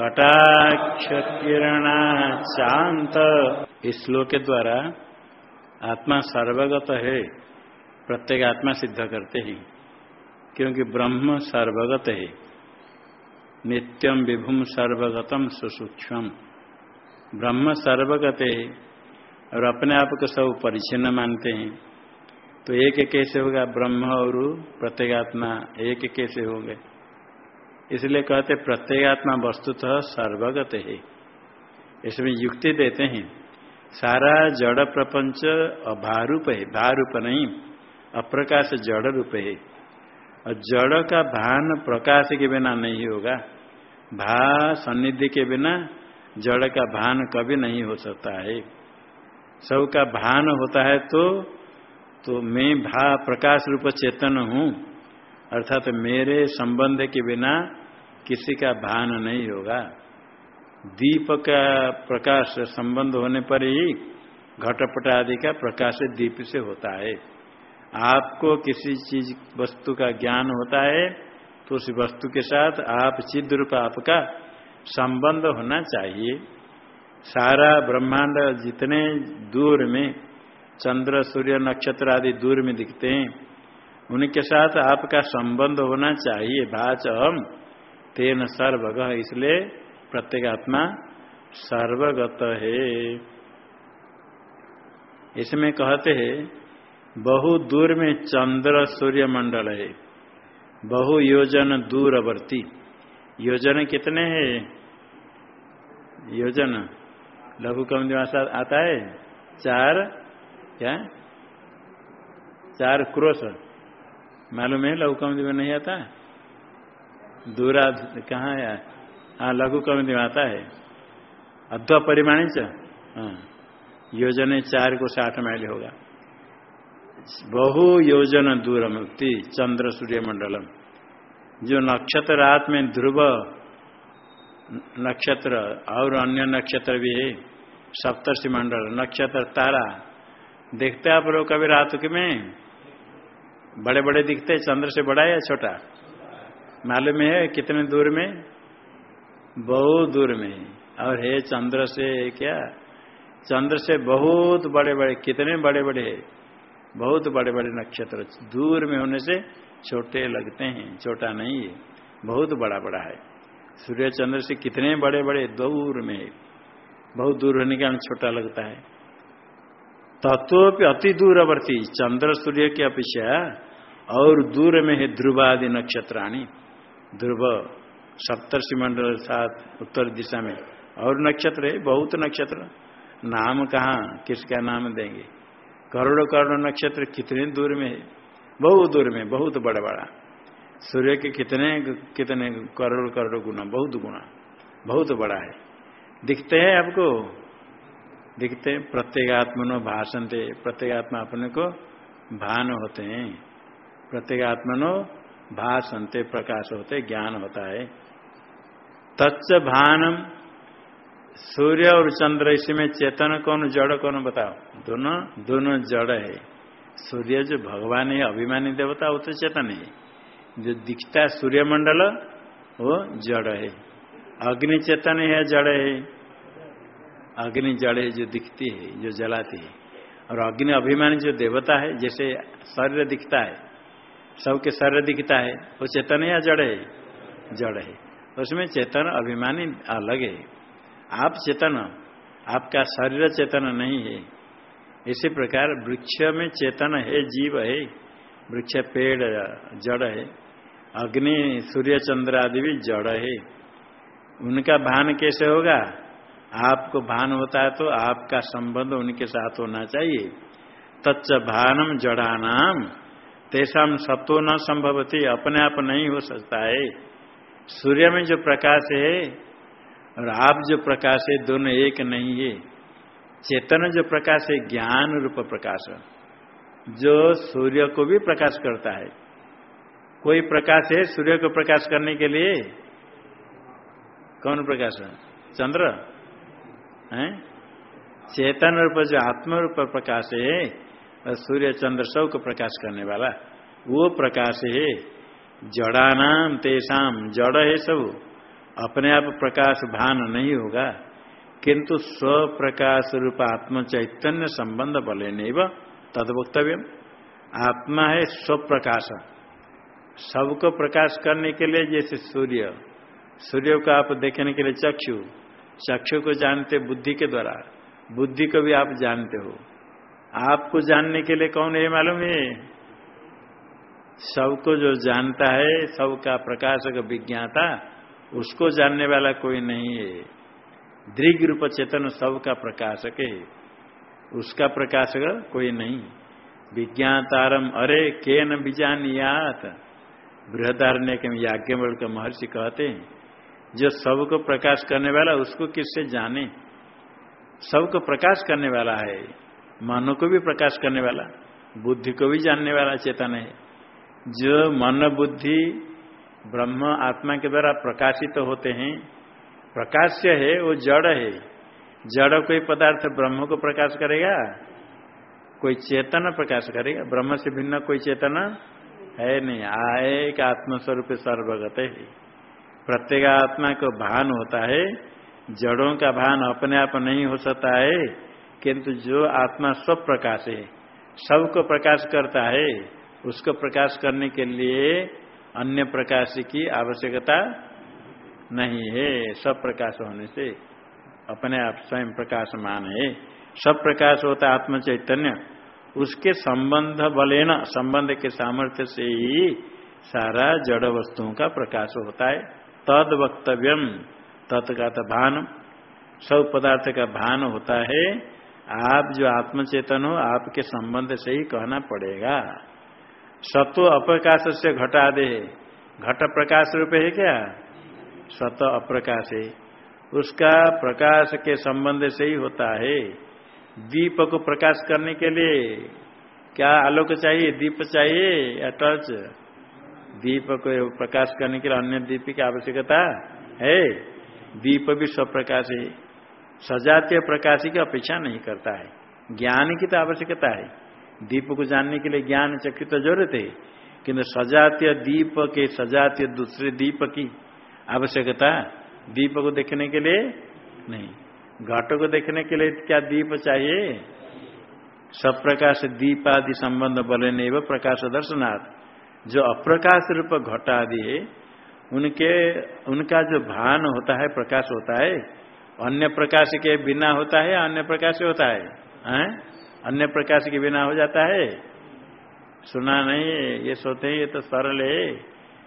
कटाक्ष किरण शांत इस श्लोक के द्वारा आत्मा सर्वगत है, प्रत्येक आत्मा सिद्ध करते ही, क्योंकि ब्रह्म सर्वगत है। नित्यम विभुम सर्वगतम सुसूक्ष्म। ब्रह्म सर्वगत है और अपने आप को सब परिचिन्न मानते हैं। तो एक कैसे होगा ब्रह्म और प्रत्येगात्मा एक कैसे होंगे? इसलिए कहते प्रत्येगात्मा वस्तुतः सर्वगत। है इसमें युक्ति देते हैं, सारा जड़ प्रपंच अभारूप है भारूप नहीं, अप्रकाश जड़ रूप। है और जड़ का भान प्रकाश के बिना नहीं होगा भा सन्निधि के बिना जड़ का भान कभी नहीं हो सकता है। सबका भान होता है तो तो मैं भा प्रकाश रूप चेतन हूँ, अर्थात तो मेरे संबंध के बिना किसी का भान नहीं होगा। दीप का प्रकाश संबंध होने पर ही घटपट आदि का प्रकाश दीप से होता है। आपको किसी चीज़ वस्तु का ज्ञान होता है तो उस वस्तु के साथ आप चिद रूप आपका संबंध होना चाहिए। सारा ब्रह्मांड जितने दूर में चंद्र, सूर्य, नक्षत्र आदि दूर में दिखते हैं, उनके साथ आपका संबंध होना चाहिए। भाच हम तेन सर्वग, इसलिए प्रत्येक आत्मा सर्वगत है। इसमें कहते हैं, बहु दूर में चंद्र सूर्य मंडल है, बहु योजन दूरवर्ती। योजन कितने हैं? योजन, लघु कम दिवस आता है? चार, क्या? चार क्रोश। मालूम है लघु कम दिवस नहीं आता? दूरा कहाँ है? हाँ लघु कमिति में आता है। अध्व परिमाणी हाँ योजन चार को साठ माइल होगा। बहु योजन दूर मुक्ति चंद्र सूर्य मंडलम जो नक्षत्र रात में ध्रुव नक्षत्र और अन्य नक्षत्र भी है, सप्तर्षि मंडल, नक्षत्र तारा, देखते आप लोग कभी रात के में? बड़े बड़े दिखते, चंद्र से बड़ा या छोटा? मालूम है कितने दूर में? बहुत दूर में। और है चंद्र से क्या? चंद्र से बहुत बड़े बड़े कितने बड़े बड़े बहुत बड़े बड़े नक्षत्र दूर में होने से छोटे लगते हैं, छोटा नहीं है। बहुत बड़ा बड़ा है। सूर्य चंद्र से कितने बड़े बड़े दूर में? बहुत दूर होने के कारण छोटा लगता है। तत्व अति दूरवर्ती, चंद्र सूर्य की अपेक्षा और दूर में है ध्रुवादि नक्षत्राणी। ध्रुव, सप्तर्षि मंडल साथ उत्तर दिशा में। और नक्षत्र है, बहुत नक्षत्र। नाम कहाँ, किसका नाम देंगे? करोड़ों करोड़ों नक्षत्र कितने दूर में है? बहुत दूर में, बहुत बड़ा बड़ा सूर्य के कितने कितने करोड़ करोड़ गुना, बहुत गुना, बहुत बड़ा है। दिखते हैं आपको? दिखते हैं, प्रत्येगात्मनो भाषण थे प्रत्येगात्मा अपने को भान होते हैं। प्रत्येगात्मनो भाषणते प्रकाश होते, ज्ञान होता है। तच्च भानम, सूर्य और चंद्र इसमें चेतन कौन, जड़ कौन बताओ? दोनों दोनों जड़ है। सूर्य जो भगवान है, अभिमानी देवता, वो तो चेतन है। जो दिखता है सूर्य मंडल वो जड़ है। अग्नि चेतन है जड़ है? अग्नि जड़ है जो दिखती है, जो जलाती है। और अग्नि अभिमानी जो देवता है, जैसे शरीर दिखता है सबके शरीर दिखता है, वो चेतन या जड़? है जड़। है उसमें चेतन अभिमानी अलग है आप चेतन, आपका शरीर चेतन नहीं है। इसी प्रकार वृक्ष में चेतन है, जीव है। वृक्ष पेड़, जड़ है। अग्नि, सूर्य, चंद्र आदि भी जड़ है। उनका भान कैसे होगा? आपको भान होता है तो आपका संबंध उनके साथ होना चाहिए। तच्च भानम जड़ानाम। तेसाम सत्व न संभवती अपने आप नहीं हो सकता है। सूर्य में जो प्रकाश है और आप जो प्रकाश है, दोनों एक नहीं है। चेतन जो प्रकाश है, ज्ञान रूप प्रकाश। जो सूर्य को भी प्रकाश करता है। कोई प्रकाश है, सूर्य को प्रकाश करने के लिए? कौन प्रकाश है? चंद्र? है? चेतन रूप, जो आत्म रूप प्रकाश है सूर्य चंद्र सबको प्रकाश करने वाला। वो प्रकाश है जड़ानाम तेसाम जड़ है सब। अपने आप प्रकाश भान नहीं होगा, किंतु स्व प्रकाश रूप आत्म चैतन्य संबंध बले नहीं तद वक्तव्य आत्मा है स्व प्रकाश सबको प्रकाश करने के लिए जैसे सूर्य सूर्य को आप देखने के लिए चक्षु चक्षु को जानते बुद्धि के द्वारा, बुद्धि को भी आप जानते हो। आपको जानने के लिए कौन है मालूम है? सबको जो जानता है, सबका प्रकाशक, विज्ञाता, उसको जानने वाला कोई नहीं है। दृग रूप चेतन सबका प्रकाशक है। उसका प्रकाशक कोई नहीं। विज्ञातारम, अरे के न बीजानियात बृहदारण्य के याज्ञवल का महर्षि कहते हैं, जो सबको प्रकाश करने वाला, उसको किससे जाने? सबको प्रकाश करने वाला है। मनो को भी प्रकाश करने वाला, बुद्धि को भी जानने वाला चेतन है। जो मन बुद्धि ब्रह्म आत्मा के द्वारा प्रकाशित तो होते हैं, प्रकाश्य है, वो जड़ है। जड़ कोई पदार्थ ब्रह्म को प्रकाश करेगा? कोई चेतन प्रकाश करेगा? ब्रह्म से भिन्न कोई चेतन है नहीं। आए एक आत्मस्वरूप सर्वगत है। प्रत्येक आत्मा को भान होता है। जड़ों का भान अपने आप नहीं हो सकता है। किंतु जो आत्मा सब प्रकाश है, सबको प्रकाश करता है, उसको प्रकाश करने के लिए अन्य प्रकाश की आवश्यकता नहीं है। सब प्रकाश होने से अपने आप स्वयं प्रकाशमान है। सब प्रकाश होता आत्म चैतन्य उसके संबंध बलेन, संबंध के सामर्थ्य से ही सारा जड़ वस्तुओं का प्रकाश होता है। तद वक्तव्यम तत्का भान, सब पदार्थ का भान होता है। आप जो आत्मचेतन हो, आपके संबंध से ही कहना पड़ेगा। सत्व अप्रकाश से घटा दे घट प्रकाश रूप है क्या? सत अप्रकाश है। उसका प्रकाश के संबंध से ही होता है। दीप को प्रकाश करने के लिए क्या आलोक चाहिए? दीप चाहिए या टर्च? दीप को प्रकाश करने के लिए अन्य दीप की आवश्यकता है। दीप भी स्वप्रकाश है। सजातीय प्रकाश की अपेक्षा नहीं करता है। ज्ञान की तो आवश्यकता है। दीप को जानने के लिए ज्ञान चक्र तो ज़रूरत है, किंतु सजातीय दीप के सजातीय दूसरे दीप की आवश्यकता दीप को देखने के लिए नहीं। घाटों को देखने के लिए क्या दीप चाहिए? सब प्रकाश दीप आदि संबंध बले नहीं प्रकाश दर्शनार्थ जो अप्रकाश रूप घट आदि है, उनके, उनका जो भान होता है, प्रकाश होता है अन्य प्रकाश के बिना होता है अन्य प्रकाश होता है, है? अन्य प्रकाश के बिना हो जाता है। सुना नहीं ये सोते हैं ये तो सरल है।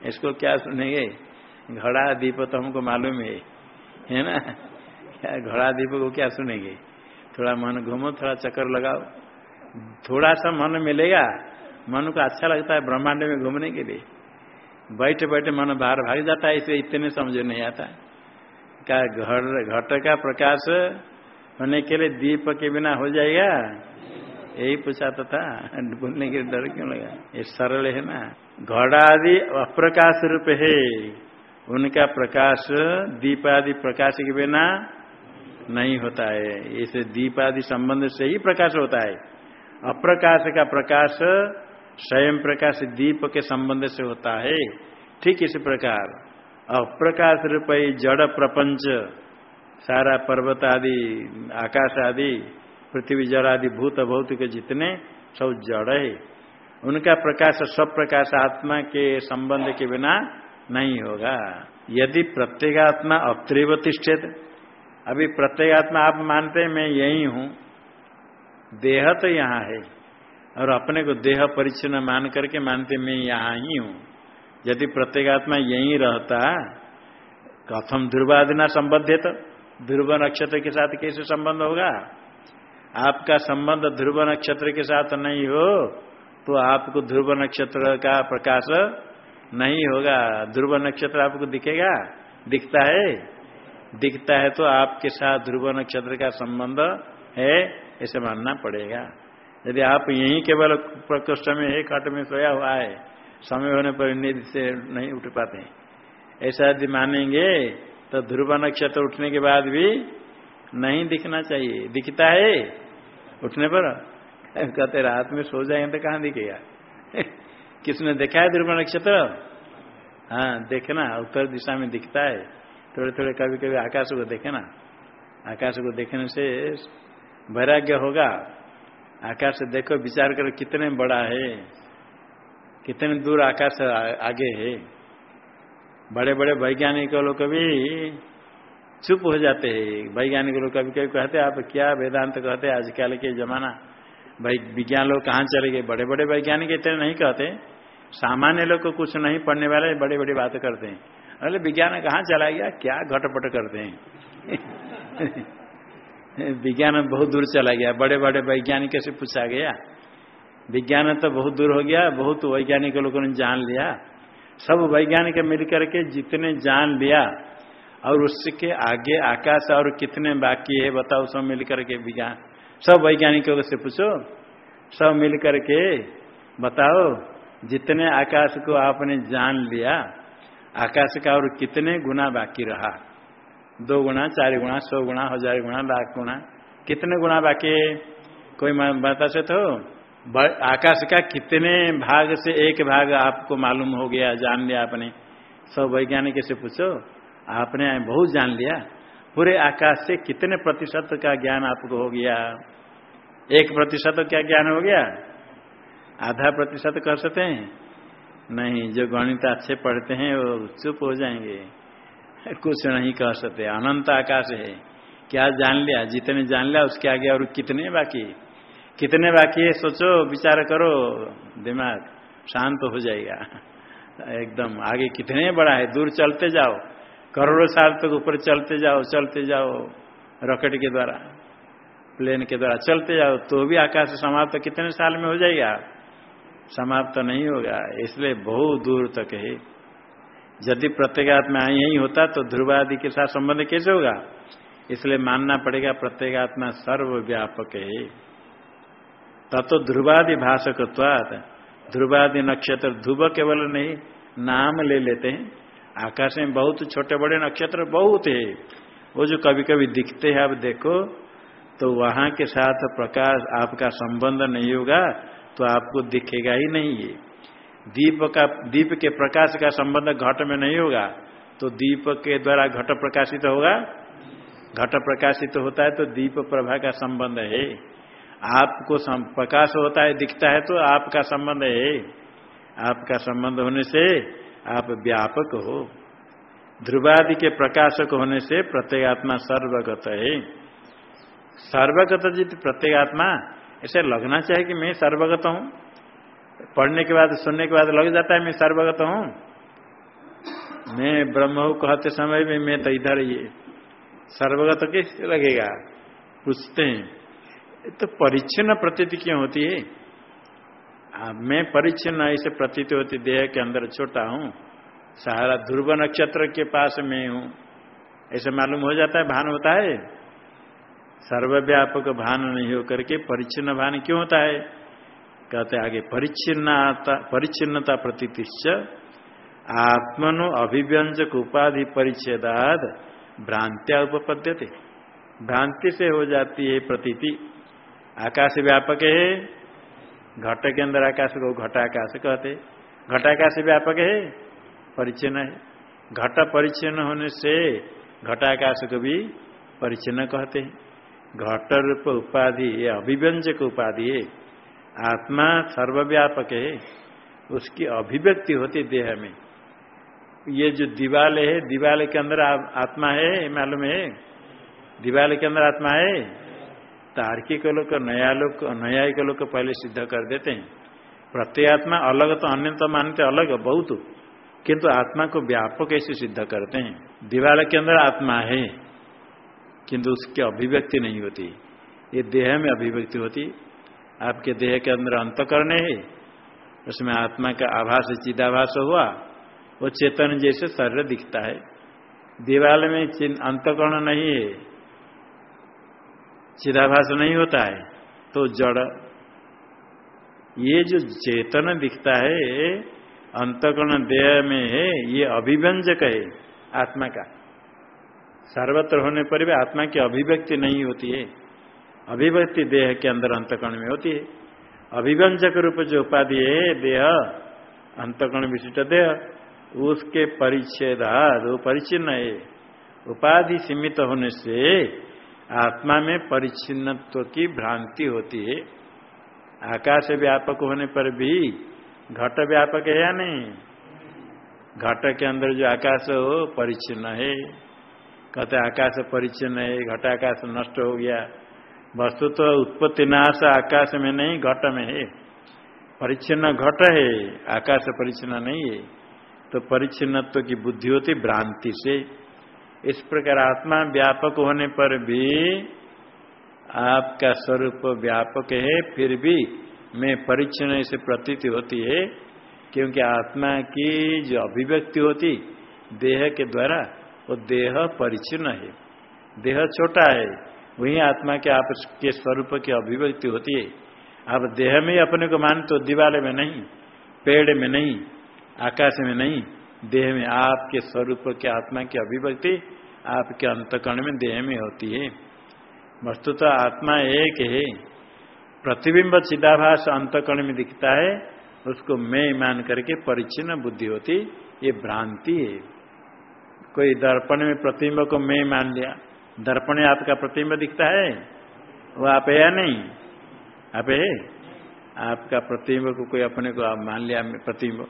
इसको क्या सुनेंगे? घड़ा दीप तो हमको मालूम है। है ना? क्या घड़ा दीप को क्या सुनेंगे? थोड़ा मन घूमो थोड़ा चक्कर लगाओ। थोड़ा सा मन मिलेगा मन को अच्छा लगता है ब्रह्मांड में घूमने के लिए। बैठे बैठे मन बाहर भाग जाता है इसे इतने समझ नहीं आता। क्या घर, घट का प्रकाश होने के लिए दीप के बिना हो जाएगा? यही पूछा तो था। बोलने के डर क्यों लगा? ये सरल है ना। घड़ा आदि अप्रकाश रूप है। उनका प्रकाश दीप आदि प्रकाश के बिना नहीं होता है। इसे दीप आदि संबंध से ही प्रकाश होता है। अप्रकाश का प्रकाश स्वयं प्रकाश दीप के संबंध से होता है। ठीक इसी प्रकार। अप्रकाश रूप जड़ प्रपंच, सारा पर्वत आदि, आकाश आदि, पृथ्वी जड़ आदि, भूत भौतिक जितने सब जड़ है। उनका प्रकाश, सब प्रकाश आत्मा के संबंध के बिना नहीं होगा। यदि प्रत्येगात्मा अत्रिव तिष्ठित, अभी प्रत्येगात्मा आप मानते हैं, मैं यही हूँ। देह तो यहाँ है, और अपने को देह परिचन्न मान करके मानते मैं यहाँ ही हूँ। यदि प्रत्येगात्मा यही रहता कथम ध्रुवादिना संबद्ध तो ध्रुव नक्षत्र के साथ कैसे संबंध होगा? आपका संबंध ध्रुव नक्षत्र के साथ नहीं हो तो आपको ध्रुव नक्षत्र का प्रकाश नहीं होगा। ध्रुव नक्षत्र आपको दिखेगा? दिखता है? दिखता है तो आपके साथ ध्रुव नक्षत्र का संबंध है, ऐसे मानना पड़ेगा। यदि आप यही केवल प्रकोष्ठ में है कट में सोया हुआ है समय होने पर नींद से नहीं उठ पाते ऐसा यदि मानेंगे तो ध्रुव नक्षत्र उठने के बाद भी नहीं दिखना चाहिए। दिखता है उठने पर? कहते रात में सो जाएँगे तो कहाँ दिखेगा किसने देखा है ध्रुव नक्षत्र? हाँ देखना, उत्तर दिशा में दिखता है। थोड़े थोड़े कभी कभी आकाश को देखे ना आकाश को देखने से वैराग्य होगा। आकाश देखो, विचार करो कितने बड़ा है। कितने दूर आकाश आगे है। बड़े बड़े वैज्ञानिक लोग कभी चुप हो जाते हैं। वैज्ञानिक लोग कभी कभी कहते आप क्या वेदांत कहते आजकल के जमाना भाई, विज्ञान लोग कहाँ चले गए? बड़े बड़े वैज्ञानिक इतने नहीं कहते। सामान्य लोग को कुछ नहीं पढ़ने वाले बड़े बड़ी बात करते हैं। अरे, विज्ञान कहाँ चला गया? क्या घटपट करते हैं? विज्ञान बहुत दूर चला गया। बड़े बड़े वैज्ञानिक से पूछा गया विज्ञान तो बहुत दूर हो गया, बहुत वैज्ञानिक लोगों ने जान लिया। सब वैज्ञानिक मिलकर के जितने जान लिया, और उसके आगे आकाश और कितने बाकी है बताओ, सब मिलकर के विज्ञान। सब वैज्ञानिकों से पूछो, सब मिल करके बताओ, जितने आकाश को आपने जान लिया, आकाश का और कितने गुना बाकी रहा? दो गुना चार गुना सौ गुना हज़ार गुना लाख गुना कितने गुना बाकी कोई बता से तो? आकाश का कितने भाग से एक भाग आपको मालूम हो गया, जान लिया आपने? सब वैज्ञानिक से पूछो। आपने बहुत जान लिया। पूरे आकाश से कितने प्रतिशत का ज्ञान आपको हो गया? एक प्रतिशत क्या ज्ञान हो गया? आधा प्रतिशत कर सकते हैं? नहीं, जो गणित अच्छे पढ़ते हैं, वो चुप हो जाएँगे। कुछ नहीं कह सकते। अनंत आकाश है। क्या जान लिया? जितने जान लिया, उसके आगे और कितने बाकी? कितने बाकी है, सोचो, विचार करो, दिमाग शांत हो जाएगा। एकदम, आगे कितने बड़ा है, दूर चलते जाओ, करोड़ों साल तक ऊपर चलते जाओ चलते जाओ, रॉकेट के द्वारा, प्लेन के द्वारा चलते जाओ तो भी आकाश समाप्त तो कितने साल में हो जाएगा? समाप्त तो नहीं होगा, इसलिए बहुत दूर तक है। यदि प्रत्येगात्मा यही होता तो ध्रुवादि के साथ संबंध कैसे होगा? इसलिए मानना पड़ेगा, प्रत्येगात्मा सर्वव्यापक है। तत्व ध्रुवादि भाषकत्वाद ध्रुवादि नक्षत्र ध्रुव केवल नहीं, नाम ले लेते हैं। आकाश में बहुत छोटे बड़े नक्षत्र बहुत है। वो जो कभी कभी दिखते हैं, आप देखो तो वहाँ के साथ प्रकाश आपका संबंध नहीं होगा तो आपको दिखेगा ही नहीं है दीप का, दीप के प्रकाश का संबंध घट में नहीं होगा तो दीप के द्वारा घट प्रकाशित होगा। घट प्रकाशित होता है तो दीप प्रभा का संबंध है। आपको प्रकाश होता है, दिखता है तो आपका संबंध है। आपका संबंध होने से आप व्यापक हो। ध्रुवादि के प्रकाशक होने से प्रत्येगात्मा सर्वगत है। सर्वगत जित प्रत्येगात्मा, ऐसे लगना चाहिए कि मैं सर्वगत हूँ। पढ़ने के बाद, सुनने के बाद लग जाता है, मैं सर्वगत हूँ। मैं ब्रह्म कहते समय में मैं तो इधर ही। सर्वगत कैसे लगेगा? पूछते हैं। तो परिच्छिन्न प्रतीति क्यों होती है? मैं परिच्छिन्न ऐसे प्रतीत होती, देह के अंदर छोटा हूँ। सारा ध्रुव नक्षत्र के पास मैं हूँ। ऐसे मालूम हो जाता है, भान होता है? सर्वव्यापक भान नहीं होकर के परिच्छिन्न भान क्यों होता है? कहते आगे परिच्छिन्नता परिच्छिन्नता प्रतीतिश्च, आत्मनो अभिव्यंजक उपाधि परिच्छेदाद, भ्रांत्या उपपद्यते। भ्रांति से हो जाती है प्रतीति। आकाश व्यापक है। घट के अंदर आकाश को घटाकाश कहते घटाकाश व्यापक है परिचिन्न है। घट परिचिन्न होने से घटाकाश को भी परिचिन्न कहते हैं। घट रूप उपाधि, ये अभिव्यंजक उपाधि है। आत्मा सर्वव्यापक है। उसकी अभिव्यक्ति होती देह में। ये जो दीवाल है, दीवाल के अंदर आत्मा है मालूम है? दीवाल के अंदर आत्मा है? तार्किक लोग नया लोग न्यायिक लोग पहले सिद्ध कर देते हैं। प्रत्येगात्मा अलग तो अन्य तो मानते अलग, बहुत। किंतु आत्मा को व्यापक ऐसे सिद्ध करते हैं। दीवाल के अंदर आत्मा है, किंतु उसकी अभिव्यक्ति नहीं होती। ये देह में अभिव्यक्ति होती। आपके देह के अंदर अंतकरण है, उसमें आत्मा का आभास, चिदाभास हुआ, वो चेतन जैसे शरीर दिखता है। दीवाल में अंतकरण नहीं है। चिदाभास नहीं होता है तो जड़। ये जो चेतन दिखता है, अंतकरण देह में है, ये अभिव्यंजक है आत्मा का। सर्वत्र होने पर भी आत्मा की अभिव्यक्ति नहीं होती है। अभिव्यक्ति देह के अंदर अंतकरण में होती है। अभिव्यंजक रूप जो उपाधि है, देह, अंतकरण विशिष्ट देह, उसके परिच्छेद परिचिन्न है। उपाधि सीमित होने से आत्मा में परिच्छिन्नत्व की भ्रांति होती है। आकाश व्यापक होने पर भी घट व्यापक है या नहीं? घट के अंदर जो आकाश हो, परिच्छिन्न है। कहते आकाश परिच्छिन्न है, घट आकाश नष्ट हो गया। वस्तु तो उत्पत्ति नाश आकाश में नहीं, घट में है। परिच्छिन्न घट है, आकाश परिच्छिन्न नहीं है। तो परिच्छिन्नत्व की बुद्धि होती भ्रांति से। इस प्रकार आत्मा व्यापक होने पर भी आपका स्वरूप व्यापक है, फिर भी मैं परिच्छिन्न से प्रतीति होती है, क्योंकि आत्मा की जो अभिव्यक्ति होती, देह के द्वारा, वो देह परिचिन है। देह छोटा है, वही आत्मा के आप, के स्वरूप की अभिव्यक्ति होती है। आप देह में अपने को मान तो दीवार में नहीं, पेड़ में नहीं, आकाश में नहीं देह में आपके स्वरूप के आत्मा की अभिव्यक्ति आपके अंतकरण में देह में होती है। वस्तु तो आत्मा एक है। प्रतिबिंब चिदाभास अंतकरण में दिखता है। उसको मैं मान करके परिचिन बुद्धि होती। ये भ्रांति है। कोई दर्पण में प्रतिबिंब को मैं मान लिया। दर्पण आपका प्रतिबिंब दिखता है। वो आप है या नहीं? आप है। आपका प्रतिबिंब को कोई अपने को आप मान लिया। प्रतिबिंब।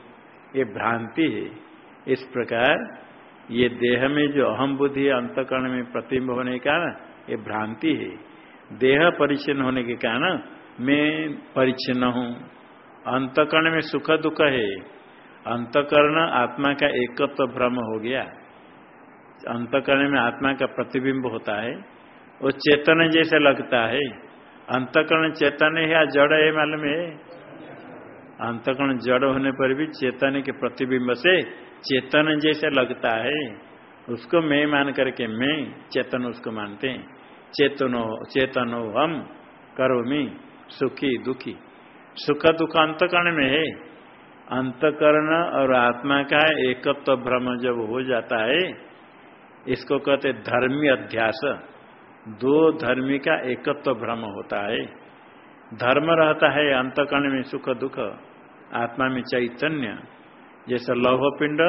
ये भ्रांति है। इस प्रकार ये देह में जो अहम बुद्धि अंतकरण में प्रतिबिंब होने के कारण ये भ्रांति है। देह परिचिन होने के कारण मैं परिचिन हूँ। अंतकरण में सुख दुख है। अंतकरण आत्मा का एकत्व भ्रम हो गया। अंतकरण में आत्मा का प्रतिबिंब होता है। वो चेतन जैसे लगता है। अंतकरण चेतन है या जड़ है, मालूम है? अंतकरण जड़ होने पर भी चेतन के प्रतिबिंब से चेतन जैसे लगता है, उसको मैं मान करके मैं चेतन उसको मानते हैं। चेतनो चेतनो हम करोमी सुखी दुखी। सुख दुख अंतकरण में है। अंतकरण और आत्मा का एकत्व तो भ्रम जब हो जाता है, इसको कहते धर्मी अध्यास। दो धर्मी का एकत्व तो भ्रम होता है। धर्म रहता है अंतकरण में सुख दुख, आत्मा में चैतन्य। जैसे लौह पिंड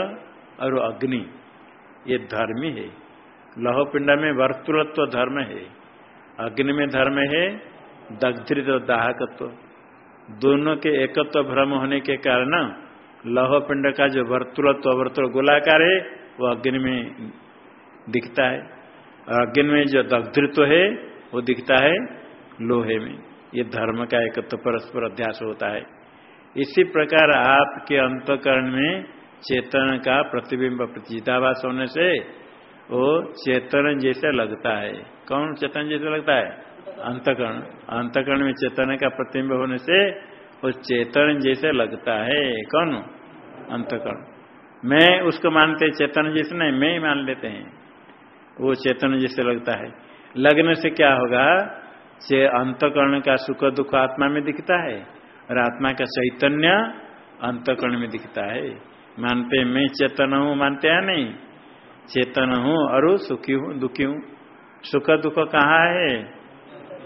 और अग्नि, ये धर्मी है लौह पिंड में वर्तुलत्व धर्म है, अग्नि में धर्म है दग्धृत दाहकत्व। दोनों के एकत्व भ्रम होने के कारण लौह पिंड का जो वर्तुलत्व, वर्तुल गोलाकार है, वो अग्नि में दिखता है। और अग्नि में जो दग्धृत्व है, वो दिखता है लोहे में। ये धर्म का एकत्व परस्पर अध्यास होता है। इसी प्रकार आपके अंतकरण में चेतन का प्रतिबिंब प्रतिजितावास होने से वो चेतन जैसे लगता है। कौन चेतन जैसे लगता है? अंतकरण। अंतकरण में चेतन का प्रतिबिंब होने से वो चेतन जैसे लगता है। कौन? अंतकरण। मैं उसको मानते चेतन जैसे नहीं, मैं ही मान लेते हैं। वो चेतन जैसे लगता है। लगने से क्या होगा? अंतकरण का सुख दुख आत्मा में दिखता है। और आत्मा का चैतन्य अंतकरण में दिखता है। मानते मैं चेतन हूँ, मानते हैं नहीं? चेतन हूँ और सुखी हूँ, दुखी हूँ। सुख दुख कहाँ है?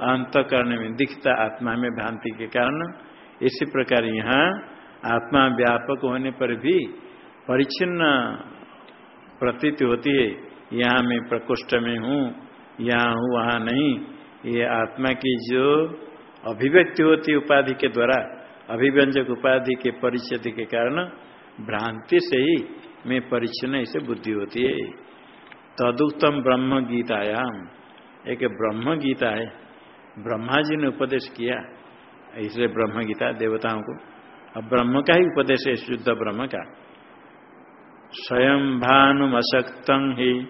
अंतकरण में दिखता आत्मा में भ्रांति के कारण। इसी प्रकार यहाँ आत्मा व्यापक होने पर भी परिचिन्न प्रतीत होती है। यहाँ मैं प्रकोष्ठ में हूँ, यहाँ हूँ, वहाँ नहीं। ये आत्मा की जो अभिव्यक्ति होती उपाधि के द्वारा, अभिव्यंजक उपाधि के परिचय के कारण भ्रांति से ही में परिचन्न इसे बुद्धि होती है। तदुक्तम ब्रह्म गीतायाम। एक ब्रह्म गीता है। ब्रह्मा जी ने उपदेश किया, इसलिए ब्रह्म गीता देवताओं को। अब ब्रह्म का ही उपदेश है, शुद्ध ब्रह्म का। स्वयं भानुमशक्तम ही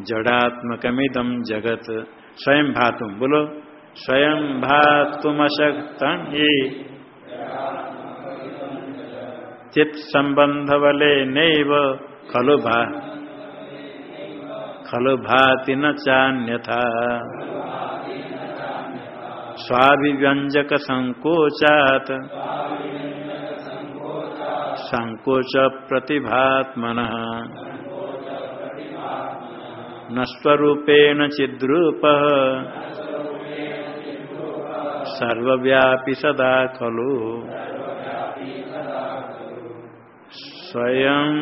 जड़ात्मकमिदम जगत। स्वयं भातुम बोलो। स्वयं भातुमशक्तम ही। चित संबंध वले नैव खलु भा, खलु भाति न चान्यथा। स्वाभिव्यंजक संकोचात संकोच प्रतिभात्मन न स्वरूपेण चिद्रूप। सर्वव्यापी सदा खलु। स्वयं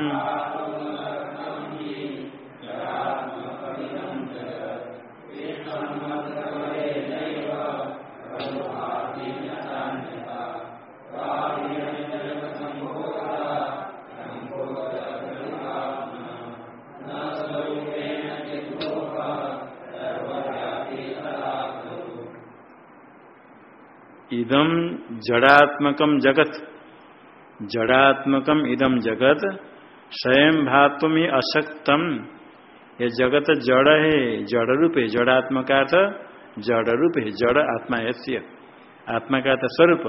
इदम जड़ात्मकम जगत। जड़ात्मकम इदम जगत, स्वयं भातुम ही अशक्तम। ये जगत जड़ है जड़ रूप है जड़ात्म का अर्थ जड़ रूप है जड़ आत्मा ऐस्य आत्मा का स्वरूप।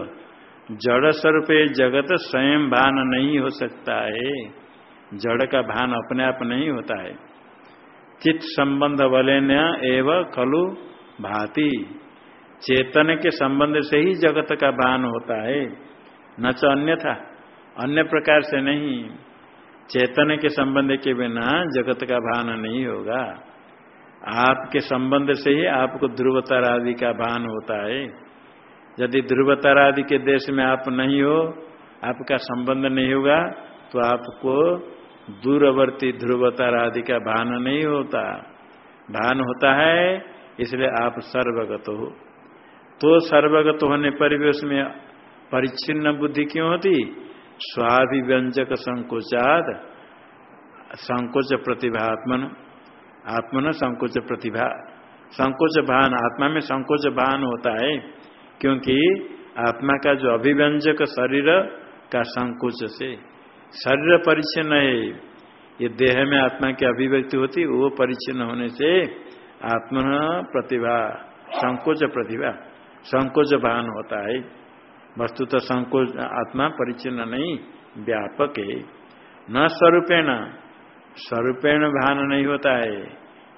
जड़ स्वरूप जगत स्वयं भान नहीं हो सकता है। जड़ का भान अपने आप नहीं होता है। चित संबंध बलेन एवं खलु भाती। चेतन के संबंध से ही जगत का भान होता है। न तो अन्य था अन्य प्रकार से नहीं। चेतन के संबंध के बिना जगत का भान नहीं होगा। आपके संबंध से ही आपको ध्रुवतार आदि का भान होता है। यदि ध्रुवतार आदि के देश में आप नहीं हो, आपका संबंध नहीं होगा तो आपको दूरवर्ती ध्रुवतार आदि का भान नहीं होता। भान होता है, इसलिए आप सर्वगत हो। तो सर्वगत होने पर भी उसमें परिच्छिन्न बुद्धि क्यों होती? स्वाभिव्यंजक संकोचाद, संकोच प्रतिभा आत्मन आत्मन संकोच प्रतिभा, संकोच भान, आत्मा में संकोच भान होता है, क्योंकि आत्मा का जो अभिव्यंजक शरीर का संकोच से, शरीर परिचन्न है, ये देह में आत्मा की अभिव्यक्ति होती, वो परिचन्न होने से आत्म प्रतिभा, संकोच प्रतिभा। संकोच भान होता है। वस्तु तो संकोच, आत्मा परिचन्न नहीं, व्यापक है। न स्वरूपेण स्वरूपेण भान नहीं होता है।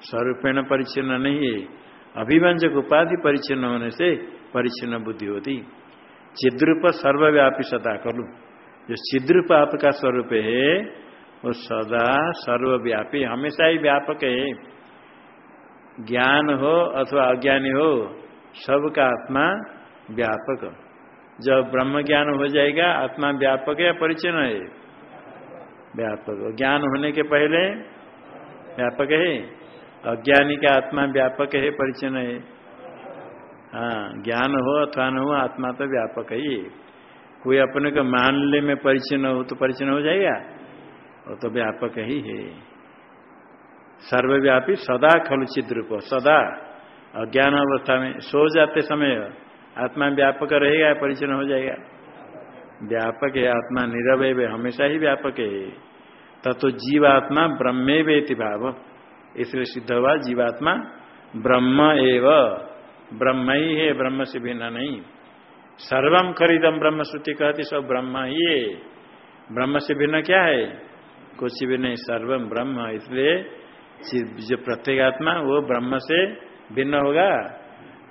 स्वरूपेण परिचन्न नहीं है। अभिव्यंजक उपाधि परिचन्न होने से परिचन्न बुद्धि होती। चिद्रूप सर्वव्यापी सदा करूँ जो छिद्रूप आपका स्वरूप है, वो सदा सर्वव्यापी, हमेशा ही व्यापक है। ज्ञान हो अथवा अज्ञानी हो सबका आत्मा व्यापक। जब ब्रह्म ज्ञान हो जाएगा, आत्मा व्यापक है परिचय है? व्यापक। ज्ञान होने के पहले व्यापक है? अज्ञानी का आत्मा व्यापक है परिचय है? हाँ ज्ञान हो अथवा न हो, आत्मा तो व्यापक है कोई अपने को मानने में परिचय हो तो परिचय हो जाएगा? वो तो व्यापक ही है। सर्वव्यापी सदा खलुचित रूप सदा। अज्ञान अवस्था में सो जाते समय आत्मा व्यापक रहेगा परिचय हो जाएगा। व्यापक है आत्मा निरवय हमेशा ही व्यापक है। तत्व जीवात्मा ब्रह्मे वेति भाव। इसलिए सिद्ध हुआ, जीवात्मा ब्रह्म एव। ब्रह्म ही है, ब्रह्म से भिन्न नहीं। सर्वम खरीदम ब्रह्म श्रुति कहती, सब ब्रह्म ही है। ब्रह्म से भिन्न क्या है? कुछ भी नहीं सर्वम ब्रह्म। इसलिए जो प्रत्येगात्मा, वो ब्रह्म से भिन्न होगा।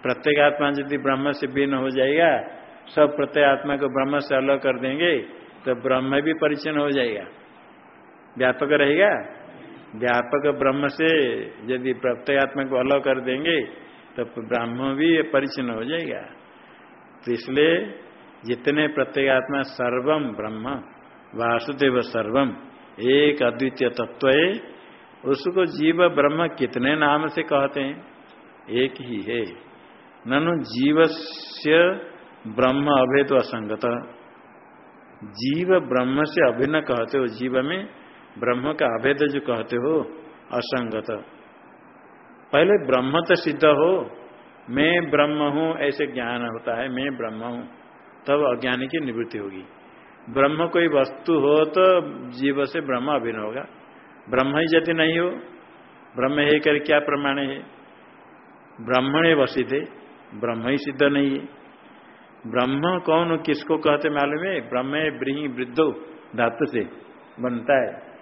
प्रत्येगात्मा यदि ब्रह्म से भिन्न हो जाएगा, सब प्रत्येगात्मा को ब्रह्म से अलग कर देंगे तो ब्रह्म भी परिचन्न हो जाएगा। व्यापक रहेगा। व्यापक ब्रह्म से यदि प्रत्येगात्मा को अलग कर देंगे तो ब्रह्म भी परिचन्न हो जाएगा। तो इसलिए जितने प्रत्येगात्मा सर्वम ब्रह्म, वासुदेव सर्वम एक अद्वितीय तत्व है, उसको जीव ब्रह्म कितने नाम से कहते हैं? एक ही है। ननु जीव से ब्रह्म अभेद असंगत। जीव ब्रह्म से अभिन्न कहते हो, जीव में ब्रह्म का अभेद जो कहते हो, असंगत। पहले ब्रह्म तो सिद्ध हो, मैं ब्रह्म हूँ, ऐसे ज्ञान होता है, मैं ब्रह्म हूँ, तब अज्ञानी की निवृत्ति होगी। ब्रह्म कोई वस्तु हो तो जीव से ब्रह्म अभिन्न होगा। ब्रह्म ही यदि नहीं हो, ब्रह्म है कर क्या प्रमाण है? ब्रह्मणे वसित है ब्रह्म ही सिद्ध नहीं है। ब्रह्म कौन किसको कहते मालूम है? ब्रह्म ब्रिंग वृद्धो धातु से बनता है।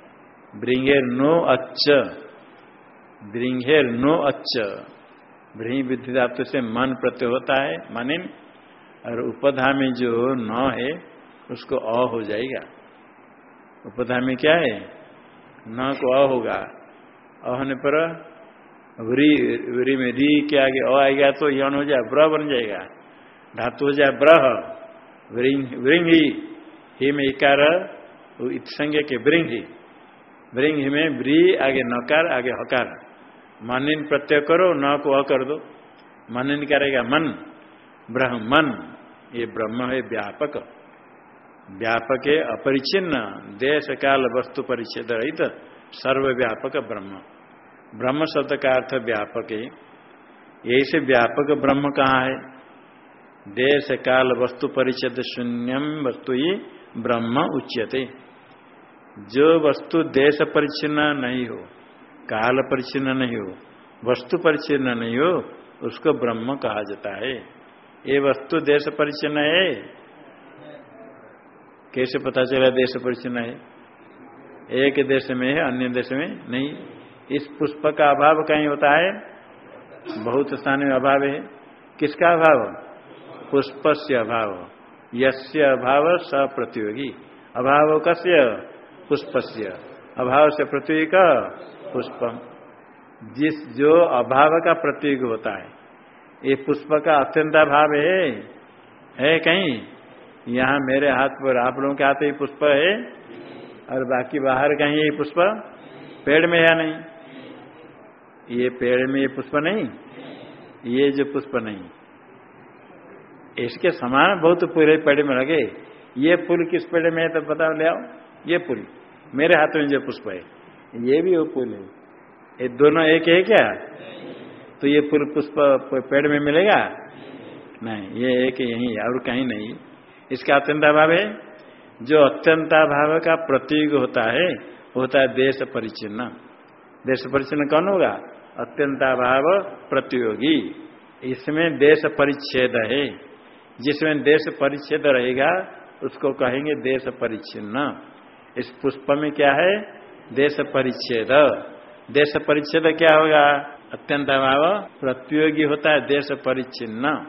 ब्रिंगेर नो अच्छ ब्रिंगेर नो अच्छ ब्रही विधि धातु से मन प्रत्यय होता है मनिन और उपधा में जो न है, उसको अ हो जाएगा। उपधा में क्या है? न को अ होगा। अ होने पर वरी में री के आगे अ आएगा तो यन हो जाए ब्र बन जाएगा। धातु हो जाए ब्रह वृंग ही ही में इकार संज्ञ के वृंग ही वृंग में ब्री, आगे नकार, आगे हकार। मानिन प्रत्यय करो, न को अ कर दो। मनन क्या रहेगा? मन। ब्रह्मन ये ब्रह्म है व्यापक। व्यापक है अपरिचिन्न। देश, काल, वस्तु, परिच्छेद रहित सर्वव्यापक ब्रह्म। ब्रह्म शब्द का अर्थ व्यापक है। यही से व्यापक ब्रह्म कहाँ है? देश काल वस्तु परिच्छेद शून्यम वस्तु ही ब्रह्म उच्यते। जो वस्तु देश परिचिन्न नहीं हो, काल परिचिन्न नहीं हो, वस्तु परिचिन्न नहीं हो, उसको ब्रह्म कहा जाता है। ये वस्तु देश परिचिन्न है? कैसे पता चला देश परिचिन्न है? एक देश में है, अन्य देश में नहीं। इस पुष्प का अभाव कहीं होता है? बहुत स्थान में अभाव है। किसका अभाव? पुष्प से अभाव। यस्य अभाव स प्रतियोगी। अभाव कस्य? पुष्प से अभाव से प्रतियोगी का पुष्पम। जिस जो अभाव का प्रतीक होता है। ये पुष्प का अत्यंत अभाव है। है कहीं? यहाँ मेरे हाथ पर आप लोगों के हाथ ही पुष्प है। और बाकी बाहर कहीं ये पुष्प? पेड़ में है नहीं? ये पेड़ में ये पुष्प नहीं, ये जो पुष्प नहीं। इसके समान बहुत पूरे पेड़ में लगे। ये फूल किस पेड़ में है तो बताओ ले आओ। ये फूल, मेरे हाथ में जो पुष्प है, ये भी वो फूल है। ये दोनों एक है क्या? तो ये फूल पुष्प पेड़ में मिलेगा? नहीं, ये एक यही और कहीं नहीं। इसका अत्यंत अभाव है। जो अत्यंताभाव का प्रतीक होता है होता है देश परिचिन्न। देश परिचिन्न कौन होगा? अत्यंताभाव प्रतियोगी। इसमें देश परिच्छेद है। जिसमें देश परिच्छेद रहेगा, उसको कहेंगे देश परिच्छिन्न इस पुष्प में क्या है? देश परिच्छेद देश परिच्छेद क्या होगा? अत्यंताभाव प्रतियोगी होता है देश परिच्छिन्न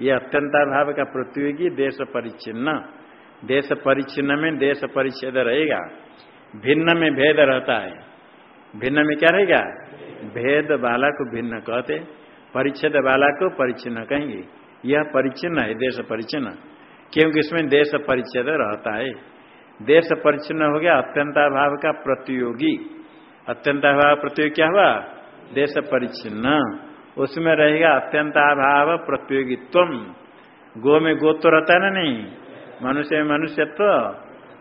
ये अत्यंताभाव का प्रतियोगी देश परिच्छिन्न देश परिच्छिन्न में देश परिच्छेद रहेगा। भिन्न में भेद रहता है। भिन्न में क्या रहेगा भेद बाला को भिन्न कहते, परिच्छेद बाला को परिचिन्न कहेंगे। यह परिचिन्न है, देश परिचिन्न क्योंकि इसमें देश परिच्छेद रहता है। देश परिचिन्न हो गया, अत्यंताभाव का प्रतियोगी। अत्यंताभाव प्रतियोगी क्या हुआ? देश परिचिन्न उसमें रहेगा अत्यंताभाव प्रतियोगित्व गो में गो तो रहता है ना नहीं? मनुष्य में मनुष्यत्व।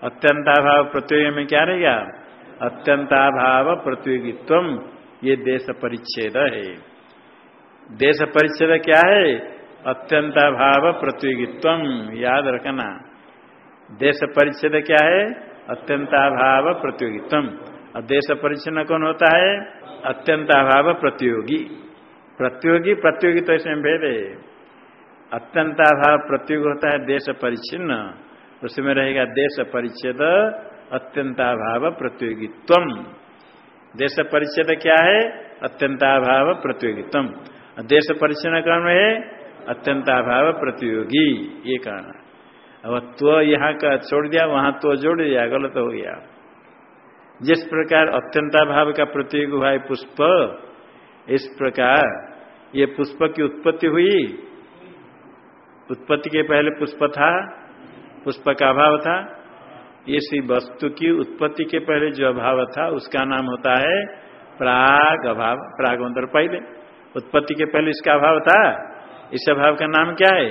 अत्यंताभाव प्रतियोगी में क्या रहेगा अत्यंताभाव प्रतियोगित्व ये देश परिच्छेद है। देश परिच्छेद क्या है? अत्यंताभाव प्रतियोगित्व याद रखना। देश परिच्छेद क्या है? अत्यंताभाव प्रतियोगित्व और देश परिच्छिन्न कौन होता है? अत्यंताभाव प्रतियोगी। प्रतियोगी प्रतियोगी तो इसमें भेद है। अत्यंताभाव प्रतियोगी होता है देश परिच्छिन्न। उसमें रहेगा देश परिच्छेद अत्यंताभाव प्रतियोगित्व देश परिच्छेद क्या है? अत्यंताभाव प्रतियोगित्व देश परिच्छेद कर्म है अत्यंताभाव प्रतियोगी ये कहना अब तो यहाँ का छोड़ दिया, वहाँ तो जोड़ दिया, गलत हो गया। जिस प्रकार अत्यंताभाव का प्रतीक हुआ है पुष्प, इस प्रकार ये पुष्प की उत्पत्ति हुई। उत्पत्ति के पहले पुष्प था, पुष्प का अभाव था इसी वस्तु की उत्पत्ति के पहले जो अभाव था, उसका नाम होता है प्राग अभाव प्राग अंतर पहले। उत्पत्ति के पहले इसका अभाव था, इस अभाव का नाम क्या है?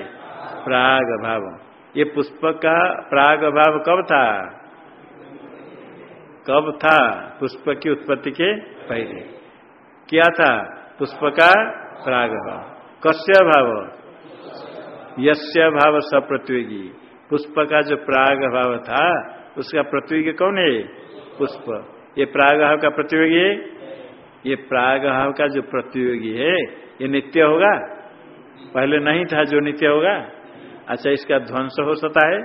प्राग अभाव। ये पुष्प का प्राग अभाव कब था? कब था? पुष्प की उत्पत्ति के पहले। क्या था? पुष्प का प्राग अभाव। कस्य अभाव? यस्य भाव सप्रतियोगी। पुष्प का जो प्राग अभाव था उसका प्रतियोगी कौन है? पुष्प। ये प्रागहाव का प्रतियोगी? है ये प्रागहाव का जो प्रतियोगी है, ये नित्य होगा? पहले नहीं था जो नित्य होगा। अच्छा इसका ध्वंस हो सकता है?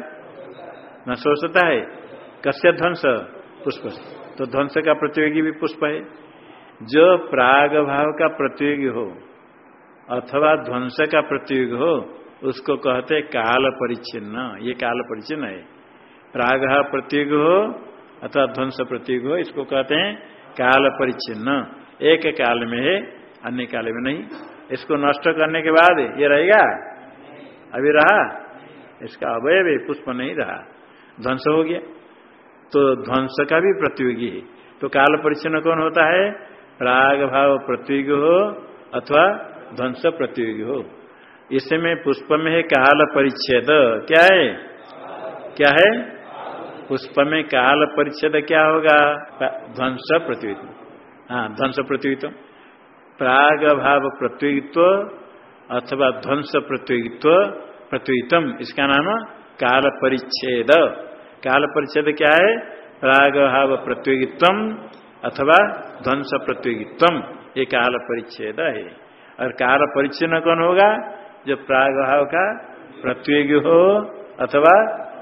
न हो सकता है। कस्य ध्वंस? पुष्प। तो ध्वंस का प्रतियोगी भी पुष्प है। जो प्राग भाव का प्रतियोगी हो, अथवा ध्वंस का प्रतियोगी हो, उसको कहते काल परिच्छिन्न ये काल परिच्छिन्न है। प्राग प्रतीक हो अथवा ध्वंस प्रतीक हो इसको कहते हैं काल परिच्छिन्न। एक काल में है, अन्य काल में नहीं। इसको नष्ट करने के बाद ये रहेगा? अभी रहा? इसका अवयव पुष्प नहीं रहा। ध्वंस हो गया। तो ध्वंस का भी प्रतियोगी है। तो काल परिच्छिन्न कौन होता है? प्राग भाव प्रतियोगी हो अथवा ध्वंस प्रतियोगी हो इसमें पुष्प में है काल परिच्छेद। क्या है? क्या है? पुष्प में काल परिच्छेद क्या होगा? ध्वंस प्रतियोगित्व हाँ ध्वंस प्रतियोगित्व प्राग भाव प्रतियोगित्व अथवा ध्वंस प्रतियोगित्व प्रतियोगितम इसका नाम काल परिच्छेद। काल परिच्छेद क्या है? प्राग भाव प्रतियोगित्व अथवा ध्वंस प्रतियोगित्व ये काल परिच्छेद है। और काल परिच्छिन्न कौन होगा? जो प्राग भाव का प्रतियोगी हो अथवा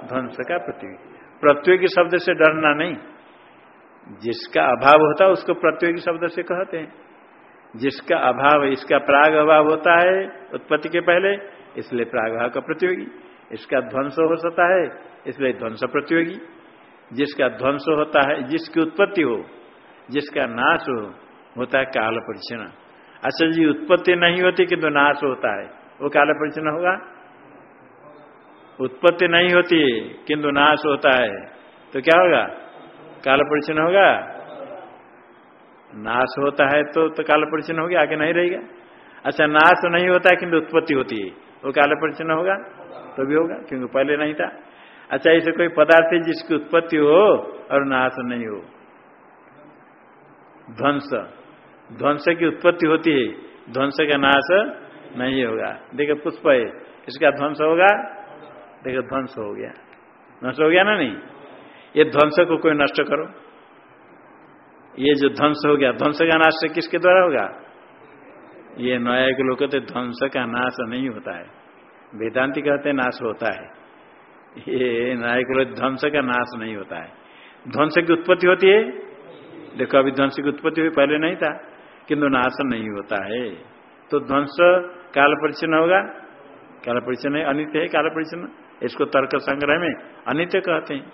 ध्वंस का प्रतियोगी प्रतियोगी शब्द से डरना नहीं। जिसका अभाव होता है, उसको प्रतियोगी शब्द से कहते हैं। जिसका अभाव, इसका प्राग अभाव होता है उत्पत्ति के पहले, इसलिए प्राग भाव का प्रतियोगी। इसका ध्वंस हो सकता है, इसलिए ध्वंस प्रतियोगी। जिसका ध्वंस होता है, जिसकी उत्पत्ति हो, जिसका नाश हो, होता है काल परिचन्न अच्छा जी, उत्पत्ति नहीं होती किंतु नाश होता है, वो काल परिचन्न होगा। उत्पत्ति नहीं होती, किंतु नाश होता है। तो क्या होगा? काल परिचन्न होगा? नाश होता है तो तो काल परिचन्न होगी आगे नहीं रहेगा। अच्छा नाश नहीं होता है किंतु उत्पत्ति होती है। वो काल परिचन्न होगा तो भी होगा क्योंकि पहले नहीं था। अच्छा ऐसे कोई पदार्थ है जिसकी उत्पत्ति हो और नाश नहीं हो। ध्वंस। ध्वंस की उत्पत्ति होती है, ध्वंस का नाश नहीं होगा। देखो पुष्प है, इसका ध्वंस होगा देखो ध्वंस हो गया। नष्ट हो गया ना नहीं? ये ध्वंस को कोई नष्ट करो। ये जो ध्वंस हो गया, ध्वंस का नाश किसके द्वारा होगा? ये न्यायिक लोग कहते ध्वंस का नाश नहीं होता है। वेदांति कहते नाश होता है। ये न्यायिक लोग ध्वंस का नाश नहीं होता है। ध्वंस की उत्पत्ति होती है? देखो, अभी ध्वंस की उत्पत्ति हुई, पहले नहीं था, किंतु नाश नहीं होता है। तो ध्वंस काल परिचन्न होगा? काल परिचन्न अनित्य है काल परिचन्न इसको तर्क संग्रह में अनित्य कहते हैं।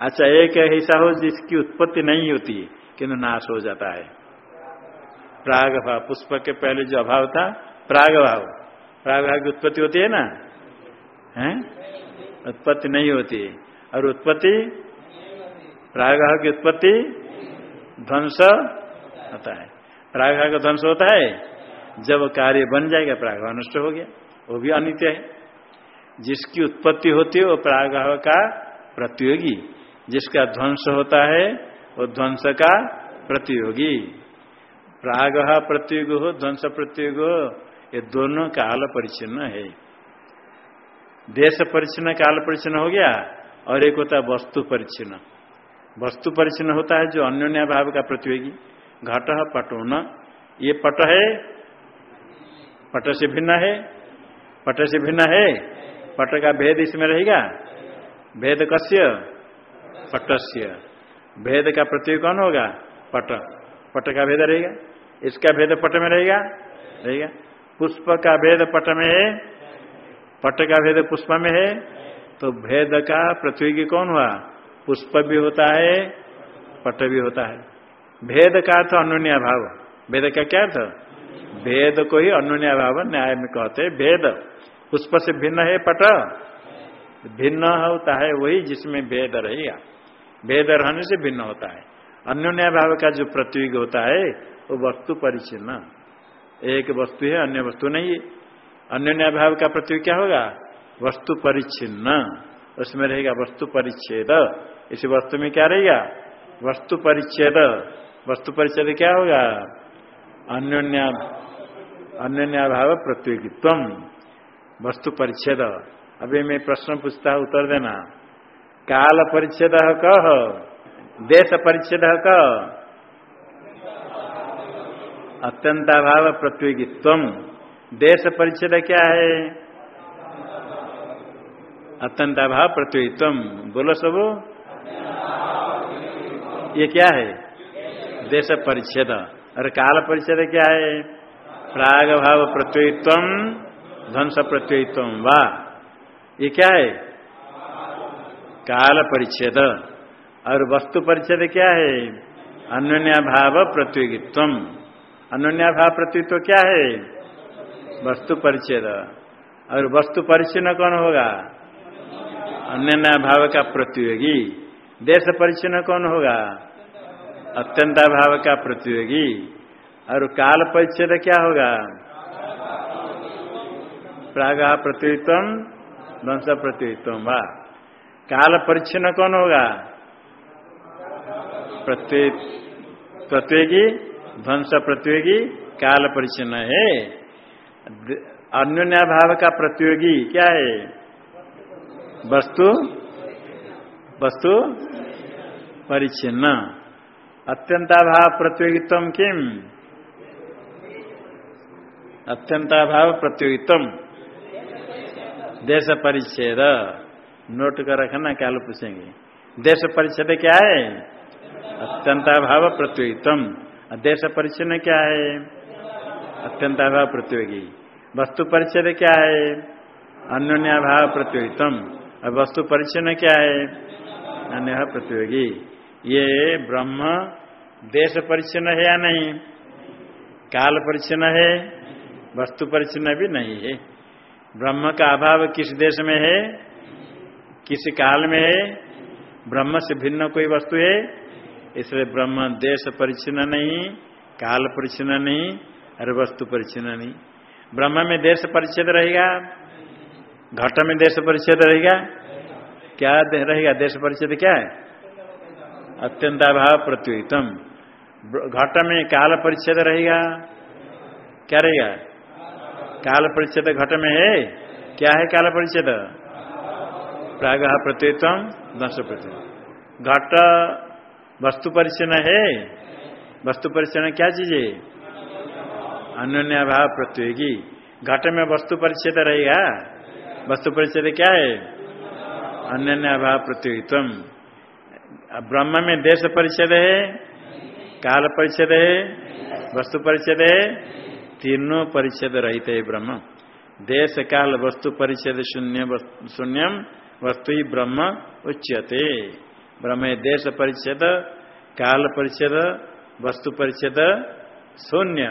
अच्छा एक ऐसा हो जिसकी उत्पत्ति नहीं होती है, किंतु नाश हो जाता है। प्राग भाव पुष्प के पहले जो अभाव था प्राग भाव प्राग भाव की उत्पत्ति होती है ना? है? उत्पत्ति नहीं होती और उत्पत्ति? प्राग भाव की उत्पत्ति? ध्वंस होता है। प्रागभाव का ध्वंस होता है। जब कार्य बन जाएगा, प्रागभाव नष्ट हो गया। वो भी अनित्य है। जिसकी उत्पत्ति होती है वो प्रागभाव का प्रतियोगी। जिसका ध्वंस होता है, वो ध्वंस का प्रतियोगी। प्रागभाव प्रतियोगी हो, ध्वंस प्रतियोगी हो, ये दोनों काल परिचिन्न है। देश परिचिन्न, काल परिचिन्न हो गया, और एक होता है वस्तु परिचिन्न। वस्तु परिचन्न होता है जो अन्योन्या भाव का प्रतियोगी। घट, पटोन, ये पट है, पट से भिन्न है, पट से भिन्न है पट का भेद इसमें रहेगा? भेद कस्य? पटस्य। भेद का प्रतीक कौन होगा? पट। पट का भेद रहेगा? इसका भेद पट में रहेगा? रहेगा। पुष्प का भेद पट में है? पट का भेद पुष्प में है? तो भेद का प्रतियोगी कौन हुआ? पुष्प भी होता है, पट भी होता है। भेद का अर्थ अनुन्या भाव। भेद का क्या अर्थ? भेद को ही अनुन्या भाव न्याय में कहते भेद। पुष्प से भिन्न है पट? भिन्न होता है वही जिसमें भेद रहेगा भेद रहने से भिन्न होता है। अन्योन्या भाव का जो प्रतियोगी होता है, वो वस्तु परिचिन्न। एक वस्तु है, अन्य वस्तु नहीं है। अन्योन्या भाव का प्रतियोगी क्या होगा? वस्तु परिचिन्न। उसमें रहेगा वस्तु परिच्छेद। इस वस्तु में क्या रहेगा? वस्तु परिच्छेद। वस्तु परिच्छेद क्या होगा? अन्योन्या अन्योन्या भाव प्रतियोगित्व वस्तु परिच्छेद। अभी मैं प्रश्न पूछता हूँ, उत्तर देना। काल परिच्छेद कह देश परिच्छेद कह अत्यंताभाव प्रतियोगित्व देश परिच्छेद क्या है? अत्यंताभाव प्रतियोगित्व बोलो सब। ये क्या है? देश परिच्छेद। और काल परिच्छेद क्या है? प्राग भाव प्रत्युत्व ध्वंस प्रत्युत्व वा? ये क्या है? काल परिच्छेद और वस्तु परिच्छेद क्या है? अन्य भाव प्रतियोगित्व अन्य भाव प्रतित्व क्या है? वस्तु परिच्छेद और वस्तु परिच्छिन्न कौन होगा? अन्य भाव का प्रतियोगी। देश परिचन्न कौन होगा? अत्यंताभाव का प्रतियोगी। और काल परिच्छेद क्या होगा? प्राग प्रतियोगित्व ध्वंस प्रतियोगित्व भा काल परिच्छिन्न कौन होगा प्रतियोगी ध्वंस प्रतियोगी काल परिचन्न है? अन्योन्या भाव का प्रतियोगी, क्या है? वस्तु वस्तु परिचिन्न अत्यंताभाव प्रतियोगित्व किम? अत्यंताभाव प्रतियोगित्व देश परिच्छेद नोट कर रखना, क्या लोग पूछेंगे? देश परिच्छेद क्या है? अत्यंताभाव प्रतियोगित्व देश परिच्छेद क्या है? अत्यंताभाव प्रतियोगी वस्तु परिच्छेद क्या है? अन्योन्याभाव प्रतियोगित्व और वस्तु परिचय क्या है? अन्य प्रतियोगी ये ब्रह्म देश परिचन्न है या नहीं? काल परिचन्न है वस्तु परिचन्न भी नहीं है। ब्रह्म का अभाव किस देश में है? किस काल में है? ब्रह्म से भिन्न कोई वस्तु है? इसलिए ब्रह्म देश परिचन्न नहीं, काल परिचन्न नहीं, और वस्तु परिचन्न नहीं। ब्रह्म में देश परिच्छेद रहेगा? घट में देश परिच्छेद रहेगा? क्या रहेगा? देश परिच्छेद क्या है? अत्यंत अभाव प्रत्युतम। घट में काल परिच्छेद रहेगा? क्या रहेगा? काल परिच्छेद घट में है? क्या है काल परिच्छेद प्राग प्रत्युतम दस प्रत्यय घट वस्तु परिचय है? वस्तु परिचय क्या चीज़ है? अन्य भाव प्रतियोगी। घट में वस्तु परिच्छेद रहेगा? वस्तु परिच्छेद क्या है? अन्य भाव प्रतियोगित्व ब्रह्म में देश परिच्छेद है? काल परिच्छेद है? वस्तु परिच्छेद है? तीनों परिच्छेद रहित है ब्रह्म। देश, काल, वस्तु, परिच्छेद शून्य शून्यम, वस्तु ही ब्रह्म उच्यते। ब्रह्म देश परिच्छेद, काल परिच्छेद, वस्तु परिच्छेद शून्य।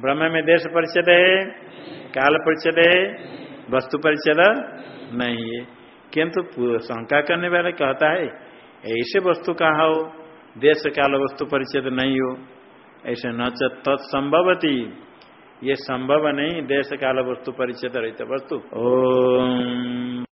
ब्रह्म में देश परिच्छेद है, काल परिच्छेद है, वस्तु परिच्छेद नहीं है। किंतु शंका करने वाले कहता है, ऐसे वस्तु कहा हो? देश, काल, वस्तु परिचय नहीं हो। ऐसे न तत्संभवती। ये संभव नहीं देश काल वस्तु परिचय रहित वस्तु। ओम।